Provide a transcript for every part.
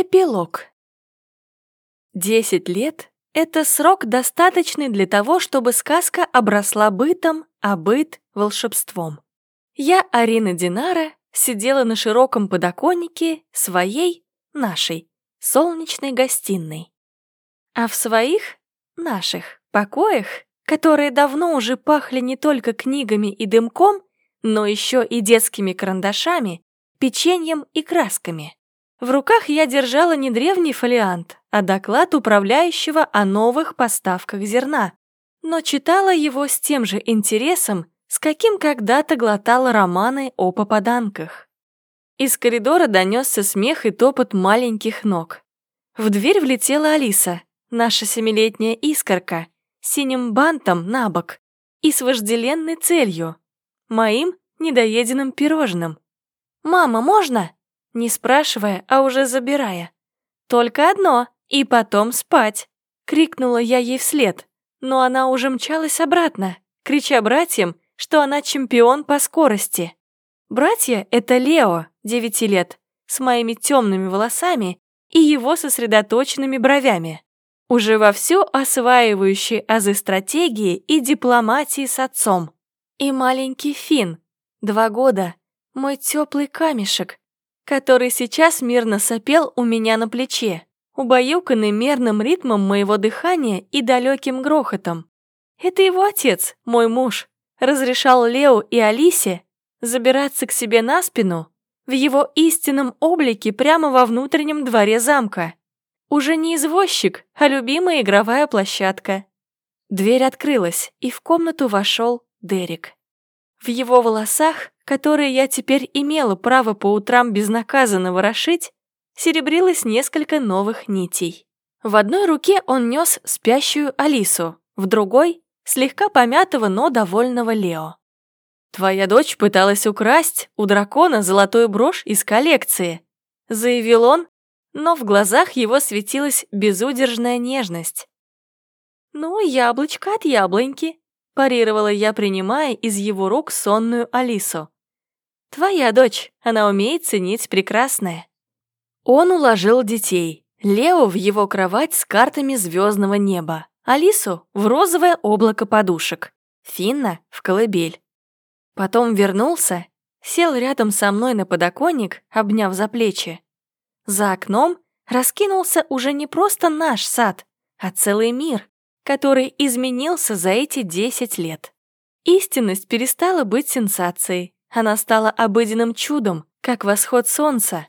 Эпилог. Десять лет — это срок, достаточный для того, чтобы сказка обросла бытом, а быт — волшебством. Я, Арина Динара, сидела на широком подоконнике своей, нашей, солнечной гостиной. А в своих, наших, покоях, которые давно уже пахли не только книгами и дымком, но еще и детскими карандашами, печеньем и красками. В руках я держала не древний фолиант, а доклад управляющего о новых поставках зерна, но читала его с тем же интересом, с каким когда-то глотала романы о попаданках. Из коридора донесся смех и топот маленьких ног. В дверь влетела Алиса, наша семилетняя искорка, синим бантом на бок и с вожделенной целью — моим недоеденным пирожным. «Мама, можно?» Не спрашивая, а уже забирая. «Только одно, и потом спать!» Крикнула я ей вслед, но она уже мчалась обратно, крича братьям, что она чемпион по скорости. Братья — это Лео, 9 лет, с моими темными волосами и его сосредоточенными бровями, уже вовсю осваивающий азы стратегии и дипломатии с отцом. И маленький Фин, два года, мой теплый камешек, который сейчас мирно сопел у меня на плече, убаюканный мерным ритмом моего дыхания и далеким грохотом. Это его отец, мой муж, разрешал Лео и Алисе забираться к себе на спину в его истинном облике прямо во внутреннем дворе замка. Уже не извозчик, а любимая игровая площадка. Дверь открылась, и в комнату вошел Дерек. В его волосах которые я теперь имела право по утрам безнаказанно ворошить, серебрилось несколько новых нитей. В одной руке он нес спящую Алису, в другой — слегка помятого, но довольного Лео. «Твоя дочь пыталась украсть у дракона золотую брошь из коллекции», — заявил он, но в глазах его светилась безудержная нежность. «Ну, яблочко от яблоньки», — парировала я, принимая из его рук сонную Алису. Твоя дочь, она умеет ценить прекрасное. Он уложил детей. Лео в его кровать с картами звездного неба, Алису в розовое облако подушек, Финна в колыбель. Потом вернулся, сел рядом со мной на подоконник, обняв за плечи. За окном раскинулся уже не просто наш сад, а целый мир, который изменился за эти десять лет. Истинность перестала быть сенсацией, она стала обыденным чудом, как восход солнца.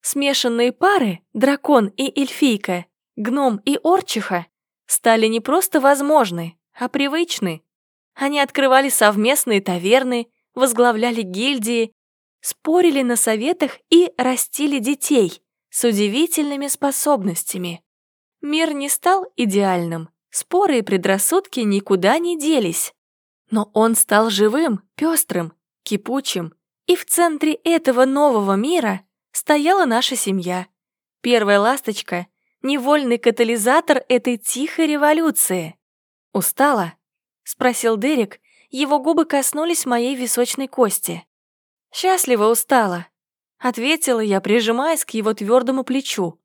Смешанные пары, дракон и эльфийка, гном и орчиха, стали не просто возможны, а привычны. Они открывали совместные таверны, возглавляли гильдии, спорили на советах и растили детей с удивительными способностями. Мир не стал идеальным, споры и предрассудки никуда не делись. Но он стал живым, пестрым, кипучим, и в центре этого нового мира стояла наша семья. Первая ласточка — невольный катализатор этой тихой революции. «Устала?» — спросил Дерек, его губы коснулись моей височной кости. «Счастливо устала», — ответила я, прижимаясь к его твердому плечу.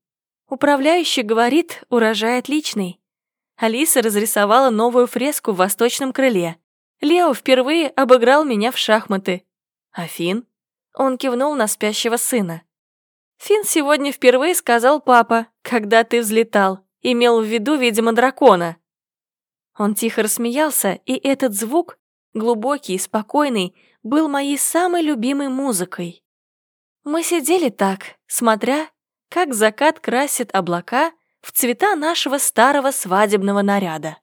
Управляющий говорит, урожай отличный. Алиса разрисовала новую фреску в восточном крыле. Лео впервые обыграл меня в шахматы. А Фин? Он кивнул на спящего сына. Фин сегодня впервые сказал папа, когда ты взлетал, имел в виду, видимо, дракона. Он тихо рассмеялся, и этот звук, глубокий и спокойный, был моей самой любимой музыкой. Мы сидели так, смотря, как закат красит облака в цвета нашего старого свадебного наряда.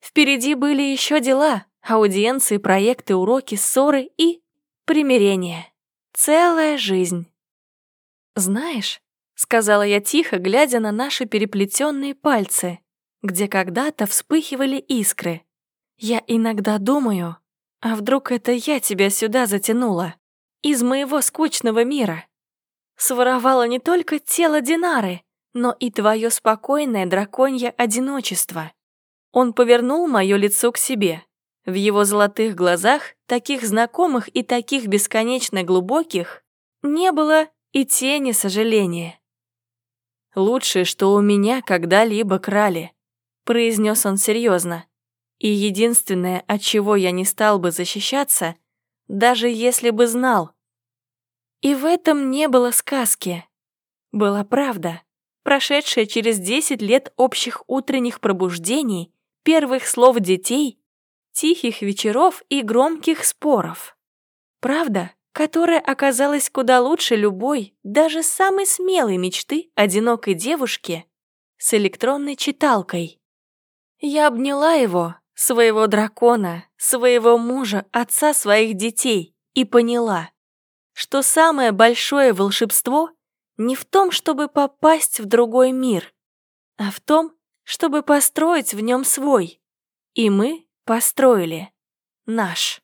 Впереди были еще дела, аудиенции, проекты, уроки, ссоры и примирение. Целая жизнь. «Знаешь», — сказала я тихо, глядя на наши переплетенные пальцы, где когда-то вспыхивали искры. «Я иногда думаю, а вдруг это я тебя сюда затянула? Из моего скучного мира? Своровала не только тело Динары, но и твое спокойное драконье одиночество». Он повернул мое лицо к себе. В его золотых глазах, таких знакомых и таких бесконечно глубоких, не было и тени сожаления. лучшее, что у меня когда-либо крали», — произнес он серьезно. «И единственное, от чего я не стал бы защищаться, даже если бы знал». И в этом не было сказки. Была правда, прошедшая через десять лет общих утренних пробуждений, первых слов детей, тихих вечеров и громких споров. Правда, которая оказалась куда лучше любой, даже самой смелой мечты одинокой девушки с электронной читалкой. Я обняла его, своего дракона, своего мужа, отца своих детей, и поняла, что самое большое волшебство не в том, чтобы попасть в другой мир, а в том, чтобы построить в нем свой. И мы построили наш.